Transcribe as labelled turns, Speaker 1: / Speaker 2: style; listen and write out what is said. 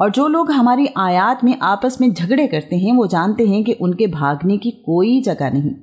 Speaker 1: और जो लोग हमारी आयात में आपस में झगड़े करते हैं, वो जानते हैं कि उनके भागने की कोई जगह नहीं।